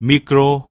micro